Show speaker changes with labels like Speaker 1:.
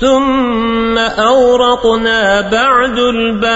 Speaker 1: ثم أورقنا بعد الباقين.